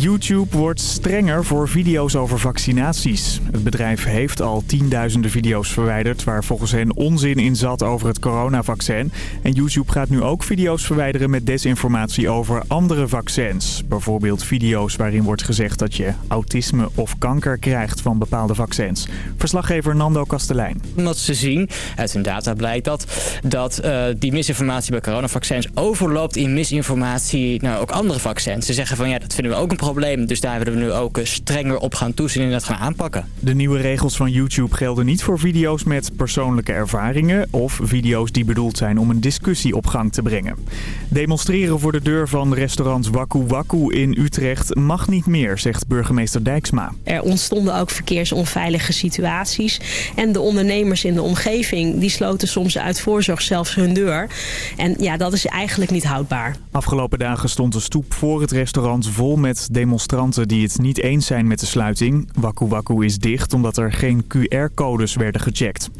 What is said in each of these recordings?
YouTube wordt strenger voor video's over vaccinaties. Het bedrijf heeft al tienduizenden video's verwijderd... waar volgens hen onzin in zat over het coronavaccin. En YouTube gaat nu ook video's verwijderen met desinformatie over andere vaccins. Bijvoorbeeld video's waarin wordt gezegd dat je autisme of kanker krijgt van bepaalde vaccins. Verslaggever Nando Kastelein. Omdat ze zien, uit hun data blijkt dat, dat uh, die misinformatie bij coronavaccins overloopt in misinformatie naar ook andere vaccins. Ze zeggen van ja, dat vinden we ook een probleem. Dus daar willen we nu ook strenger op gaan toezien en dat gaan aanpakken. De nieuwe regels van YouTube gelden niet voor video's met persoonlijke ervaringen... of video's die bedoeld zijn om een discussie op gang te brengen. Demonstreren voor de deur van restaurant Waku Waku in Utrecht mag niet meer, zegt burgemeester Dijksma. Er ontstonden ook verkeersonveilige situaties. En de ondernemers in de omgeving die sloten soms uit voorzorg zelfs hun deur. En ja, dat is eigenlijk niet houdbaar. Afgelopen dagen stond de stoep voor het restaurant vol met demonstranten die het niet eens zijn met de sluiting. Waku Waku is dicht omdat er geen QR-codes werden gecheckt.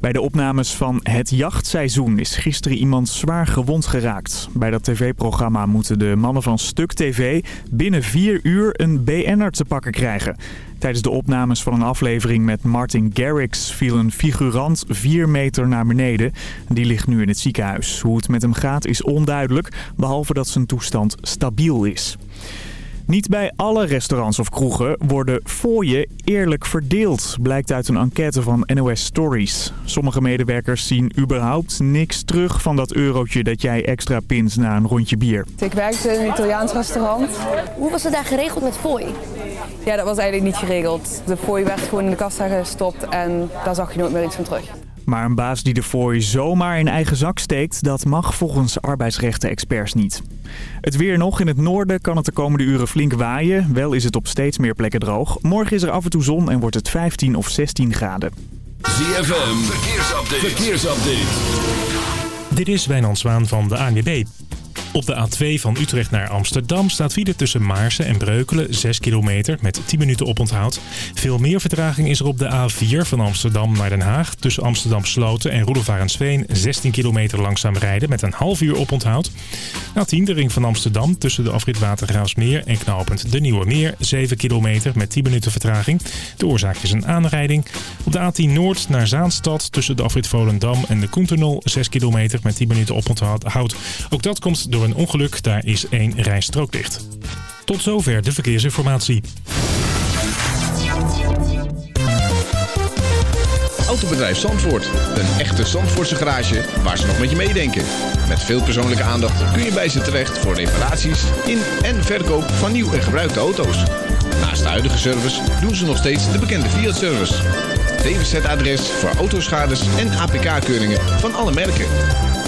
Bij de opnames van Het Jachtseizoen is gisteren iemand zwaar gewond geraakt. Bij dat tv-programma moeten de mannen van Stuk TV binnen vier uur een BN'er te pakken krijgen. Tijdens de opnames van een aflevering met Martin Garrix viel een figurant vier meter naar beneden. Die ligt nu in het ziekenhuis. Hoe het met hem gaat is onduidelijk, behalve dat zijn toestand stabiel is. Niet bij alle restaurants of kroegen worden fooien eerlijk verdeeld, blijkt uit een enquête van NOS Stories. Sommige medewerkers zien überhaupt niks terug van dat eurotje dat jij extra pint na een rondje bier. Ik werkte in een Italiaans restaurant. Hoe was het daar geregeld met fooi? Ja, dat was eigenlijk niet geregeld. De fooi werd gewoon in de kassa gestopt en daar zag je nooit meer iets van terug. Maar een baas die de fooi zomaar in eigen zak steekt, dat mag volgens arbeidsrechten-experts niet. Het weer nog. In het noorden kan het de komende uren flink waaien. Wel is het op steeds meer plekken droog. Morgen is er af en toe zon en wordt het 15 of 16 graden. ZFM, verkeersupdate. verkeersupdate. Dit is Wijnand Zwaan van de ANWB. Op de A2 van Utrecht naar Amsterdam staat file tussen Maarsen en Breukelen 6 kilometer met 10 minuten oponthoud. Veel meer vertraging is er op de A4 van Amsterdam naar Den Haag. Tussen Amsterdam Sloten en Roelofarensveen 16 kilometer langzaam rijden met een half uur oponthoud. A10 de ring van Amsterdam tussen de afrit Watergraafsmeer en knooppunt De Nieuwe Meer 7 kilometer met 10 minuten vertraging. De oorzaak is een aanrijding. Op de A10 Noord naar Zaanstad tussen de afrit Volendam en de Koentunnel 6 kilometer met 10 minuten oponthoud. Ook dat komt door door een ongeluk. Daar is één rijstrook dicht. Tot zover de verkeersinformatie. Autobedrijf Zandvoort. Een echte Zandvoortse garage waar ze nog met je meedenken. Met veel persoonlijke aandacht kun je bij ze terecht voor reparaties in en verkoop van nieuw en gebruikte auto's. Naast de huidige service doen ze nog steeds de bekende Fiat-service. DWZ-adres voor autoschades en APK-keuringen van alle merken.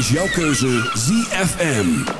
is jouw keuze ZFM.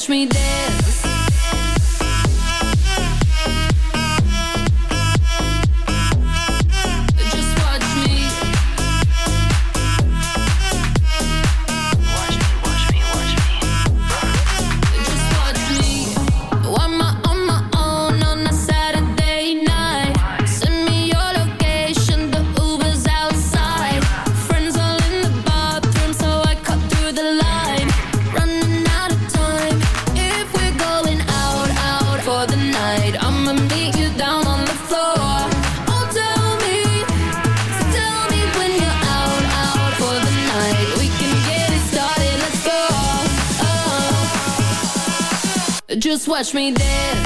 touch me there. me dead.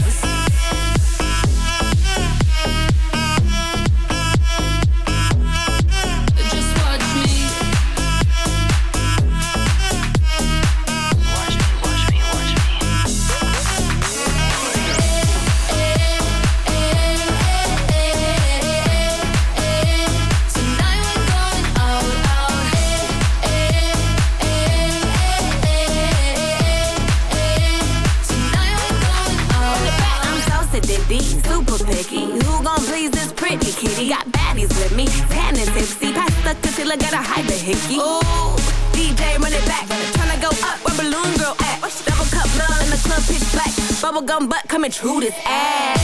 I'ma this ass.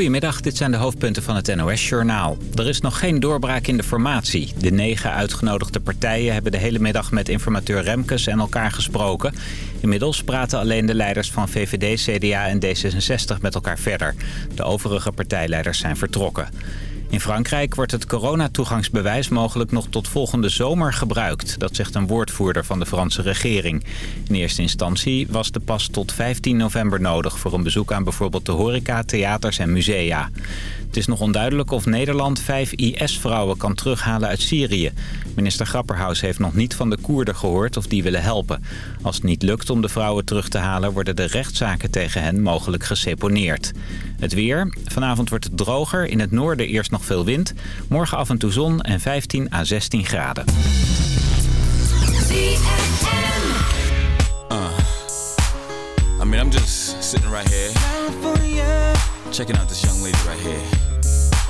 Goedemiddag, dit zijn de hoofdpunten van het NOS-journaal. Er is nog geen doorbraak in de formatie. De negen uitgenodigde partijen hebben de hele middag met informateur Remkes en elkaar gesproken. Inmiddels praten alleen de leiders van VVD, CDA en D66 met elkaar verder. De overige partijleiders zijn vertrokken. In Frankrijk wordt het coronatoegangsbewijs mogelijk nog tot volgende zomer gebruikt. Dat zegt een woordvoerder van de Franse regering. In eerste instantie was de pas tot 15 november nodig... voor een bezoek aan bijvoorbeeld de horeca, theaters en musea. Het is nog onduidelijk of Nederland vijf IS-vrouwen kan terughalen uit Syrië. Minister Grapperhaus heeft nog niet van de Koerden gehoord of die willen helpen. Als het niet lukt om de vrouwen terug te halen... worden de rechtszaken tegen hen mogelijk geseponeerd. Het weer. Vanavond wordt het droger. In het noorden eerst nog veel wind. Morgen af en toe zon en 15 à 16 graden. Uh, I mean, I'm just sitting right here, checking out this young lady right here.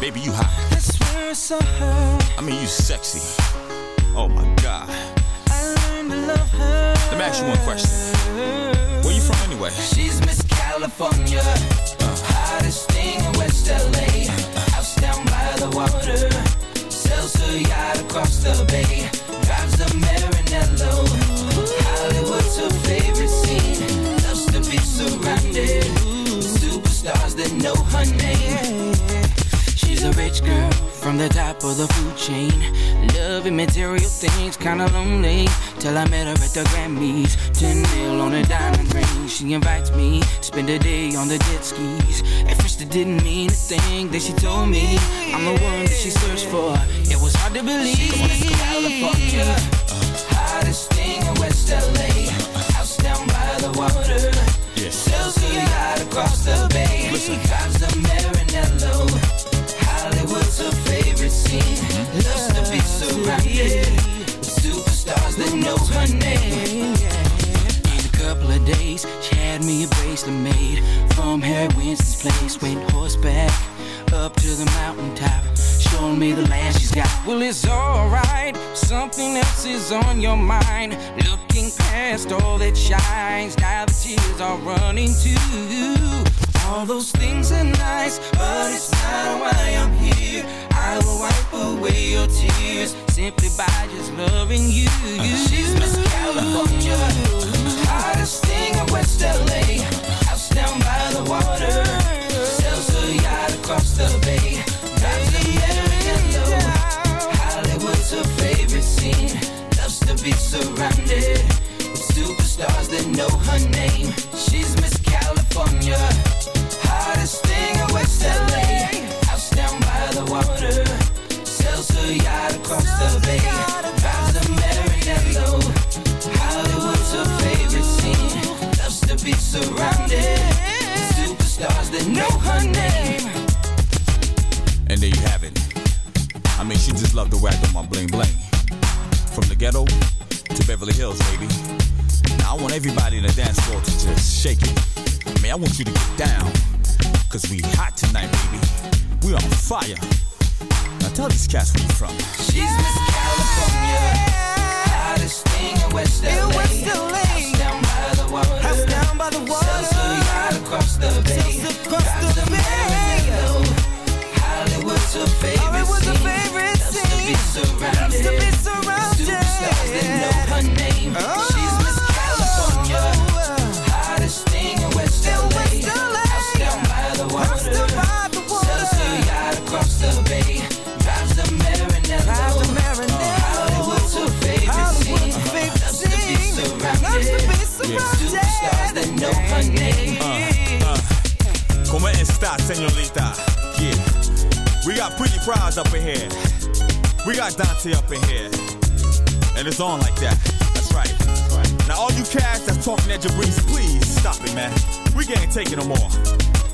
Baby, you hot. I mean, you sexy. Oh my God. Let me ask you one question. Where you from anyway? She's Miss California, uh. hottest thing in West LA. House down by the water, sells her yacht across the bay. Drives a Maranello, Hollywood's her favorite scene. Loves to be surrounded that know her name. She's a rich girl from the top of the food chain. Loving material things, kinda lonely. Till I met her at the Grammys. 10 mil on a diamond ring. She invites me to spend a day on the jet skis. At first, it didn't mean a thing that she told me. I'm the one that she searched for. It was hard to believe. She's California, hottest thing in West LA. House down by the water. Across the bay. Drives a Maranello. Hollywood's her favorite scene. Loves to be surrounded with superstars that know her name. In a couple of days, she had me a bracelet made from Harry Winston's place. Went horseback up to the mountaintop, showing me the land she's. Well, it's alright, something else is on your mind. Looking past all that shines, now the tears are running too. All those things are nice, but it's not why I'm here. I will wipe away your tears simply by just loving you. She's Miss California, hottest thing in West LA. House down by the water, sells a yacht across the bay. Hollywood's her favorite scene. Loves to be surrounded with superstars that know her name. She's Miss California, hottest thing in West LA. House down by the water, sells her yacht across the bay. Drives a Maranello. Hollywood's her favorite scene. Loves to be surrounded with superstars that know her name. And there you have. I mean, she just loved the way I do my bling bling. From the ghetto to Beverly Hills, baby. Now I want everybody in the dance floor to just shake it. I mean, I want you to get down. Cause we hot tonight, baby. We on fire. Now tell these cats where you from. She's Miss California, hottest thing in West LA. House down by the water, house down by the water. Sells her yacht across the bay, across the bay. Hollywood's her favorite Hollywood's be surrounded, Loves to be surrounded. Superstars that know her name. She's Miss California, hottest thing in West LA. House down by the water, sells her yacht across the bay. Drives a Maranello. Hollywood's her favorite scene. Loves to be surrounded. Superstars that know her name. Uh, uh, como esta, señorita? Yeah. We got pretty prize up in here. We got Dante up in here. And it's on like that. That's right. Now all you cats that's talking at Jabrice, please stop it, man. We can't take it no more.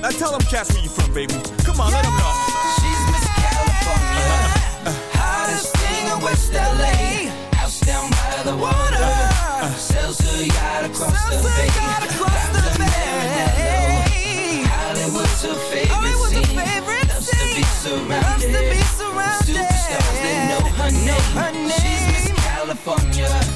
Now tell them cats where you from, baby. Come on, let them know. She's Miss California, uh, uh. hottest thing in West LA. House down by the water, uh, sells her yacht across the bay. Drives a Maranello. Hollywood's her oh, favorite scene. Loves to be surrounded. Superstars that know her name. She's Miss California.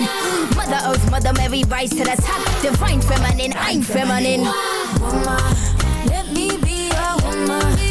Mother Earth, Mother Mary, rise to the top. Divine feminine, I'm feminine. woman. Let me be woman. Woman,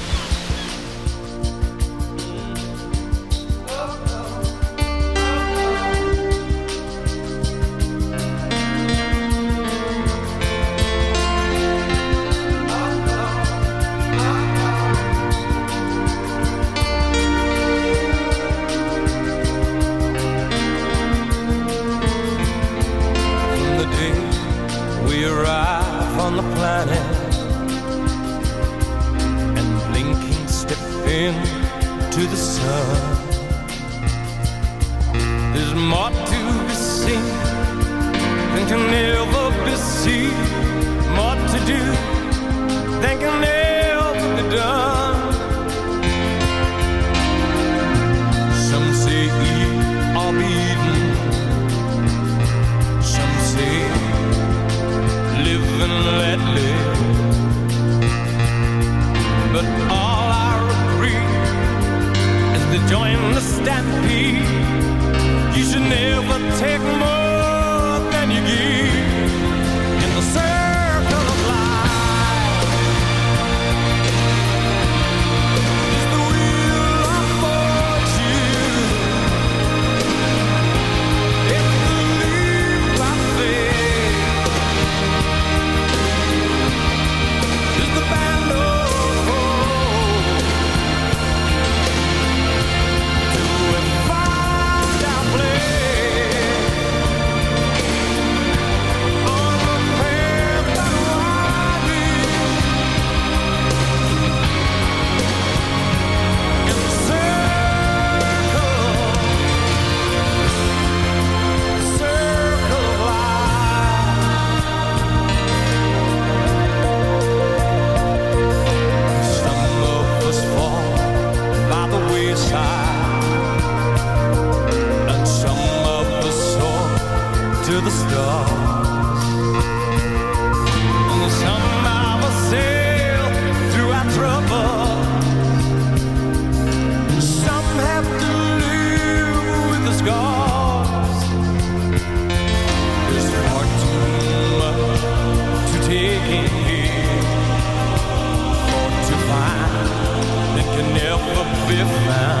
Seen than can ever be seen, more to do than can you found.